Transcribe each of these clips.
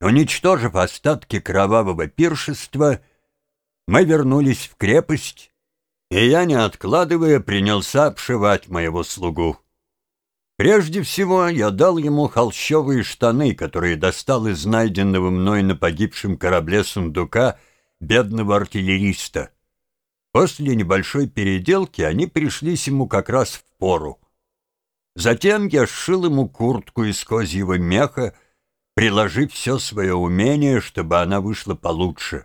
Уничтожив остатки кровавого пиршества, мы вернулись в крепость, и я, не откладывая, принялся обшивать моего слугу. Прежде всего, я дал ему холщовые штаны, которые достал из найденного мной на погибшем корабле сундука бедного артиллериста. После небольшой переделки они пришлись ему как раз в пору. Затем я сшил ему куртку из козьего меха, приложив все свое умение, чтобы она вышла получше.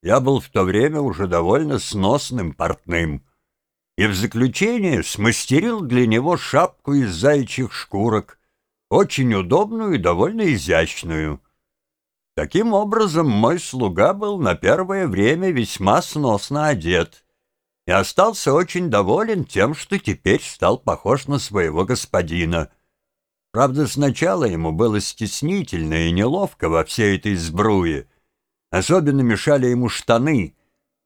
Я был в то время уже довольно сносным портным. И в заключение смастерил для него шапку из зайчих шкурок, очень удобную и довольно изящную. Таким образом, мой слуга был на первое время весьма сносно одет и остался очень доволен тем, что теперь стал похож на своего господина. Правда, сначала ему было стеснительно и неловко во всей этой сбруе, Особенно мешали ему штаны,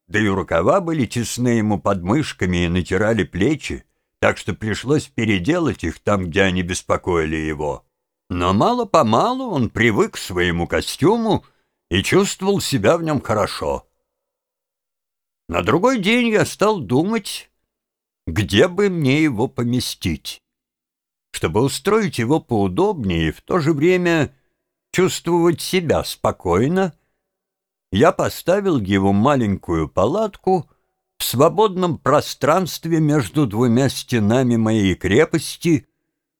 да и рукава были тесны ему под мышками и натирали плечи, так что пришлось переделать их там, где они беспокоили его. Но мало-помалу он привык к своему костюму и чувствовал себя в нем хорошо. На другой день я стал думать, где бы мне его поместить, чтобы устроить его поудобнее и в то же время чувствовать себя спокойно, я поставил его маленькую палатку в свободном пространстве между двумя стенами моей крепости,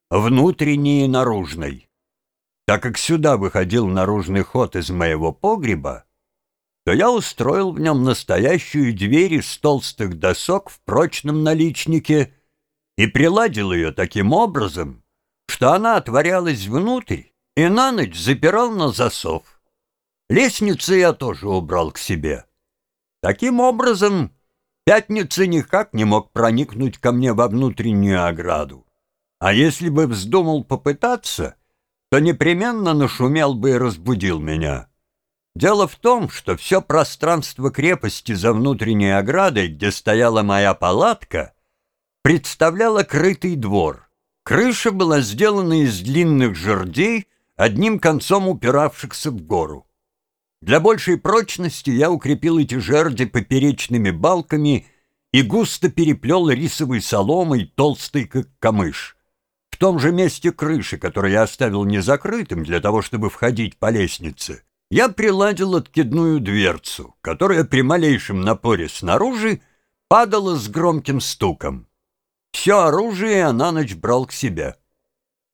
внутренней и наружной. Так как сюда выходил наружный ход из моего погреба, то я устроил в нем настоящую дверь из толстых досок в прочном наличнике и приладил ее таким образом, что она отворялась внутрь и на ночь запирал на засов. Лестницы я тоже убрал к себе. Таким образом, Пятница никак не мог проникнуть ко мне во внутреннюю ограду. А если бы вздумал попытаться, то непременно нашумел бы и разбудил меня. Дело в том, что все пространство крепости за внутренней оградой, где стояла моя палатка, представляло крытый двор. Крыша была сделана из длинных жердей, одним концом упиравшихся в гору. Для большей прочности я укрепил эти жерди поперечными балками и густо переплел рисовой соломой, толстой как камыш. В том же месте крыши, которое я оставил незакрытым для того, чтобы входить по лестнице, я приладил откидную дверцу, которая при малейшем напоре снаружи падала с громким стуком. Все оружие на ночь брал к себе.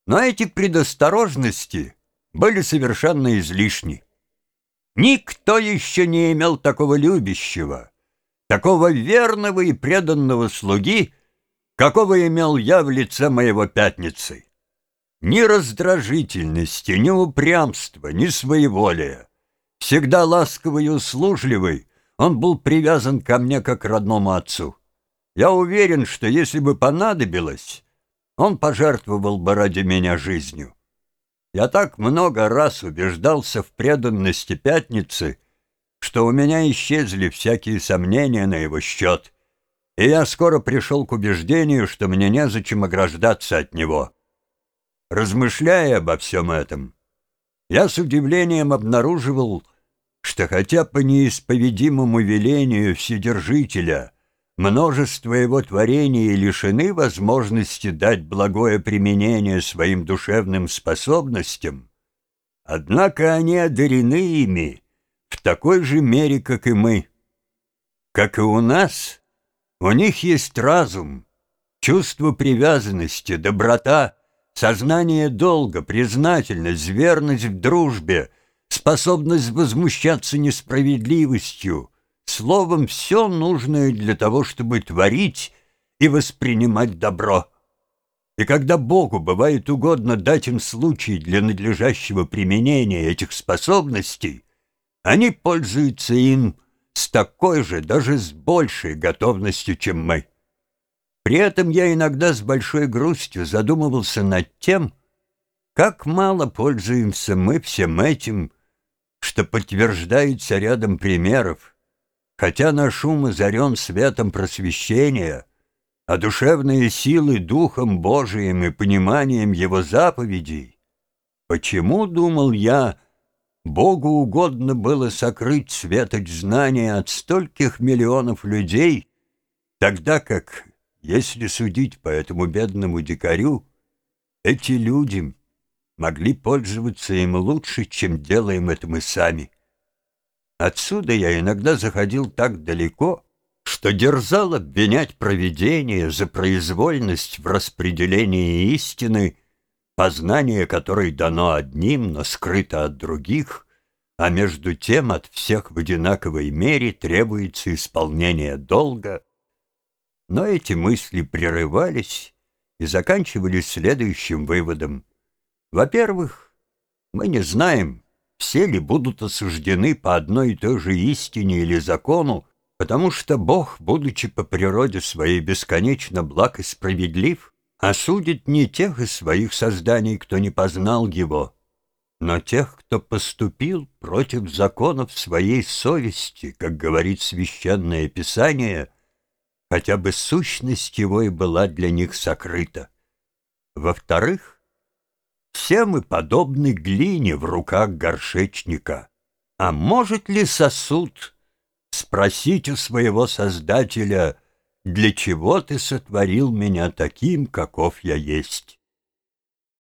Но эти предосторожности были совершенно излишни. Никто еще не имел такого любящего, такого верного и преданного слуги, какого имел я в лице моего пятницы. Ни раздражительности, ни упрямства, ни своеволия. Всегда ласковый и услужливый, он был привязан ко мне как к родному отцу. Я уверен, что если бы понадобилось, он пожертвовал бы ради меня жизнью. Я так много раз убеждался в преданности Пятницы, что у меня исчезли всякие сомнения на его счет, и я скоро пришел к убеждению, что мне незачем ограждаться от него. Размышляя обо всем этом, я с удивлением обнаруживал, что хотя по неисповедимому велению Вседержителя — Множество его творений лишены возможности дать благое применение своим душевным способностям, однако они одарены ими в такой же мере, как и мы. Как и у нас, у них есть разум, чувство привязанности, доброта, сознание долга, признательность, верность в дружбе, способность возмущаться несправедливостью — Словом, все нужное для того, чтобы творить и воспринимать добро. И когда Богу бывает угодно дать им случай для надлежащего применения этих способностей, они пользуются им с такой же, даже с большей готовностью, чем мы. При этом я иногда с большой грустью задумывался над тем, как мало пользуемся мы всем этим, что подтверждается рядом примеров, Хотя наш ум озарен светом просвещения, а душевные силы Духом Божиим и пониманием Его заповедей, почему, думал я, Богу угодно было сокрыть светоч знания от стольких миллионов людей, тогда как, если судить по этому бедному дикарю, эти люди могли пользоваться им лучше, чем делаем это мы сами. Отсюда я иногда заходил так далеко, что дерзал обвинять провидение за произвольность в распределении истины, познание которой дано одним, но скрыто от других, а между тем от всех в одинаковой мере требуется исполнение долга. Но эти мысли прерывались и заканчивались следующим выводом. Во-первых, мы не знаем, все ли будут осуждены по одной и той же истине или закону, потому что Бог, будучи по природе своей бесконечно благ и справедлив, осудит не тех из своих созданий, кто не познал Его, но тех, кто поступил против законов своей совести, как говорит Священное Писание, хотя бы сущность его и была для них сокрыта. Во-вторых, все мы подобны глине в руках горшечника. А может ли сосуд спросить у своего Создателя, для чего ты сотворил меня таким, каков я есть?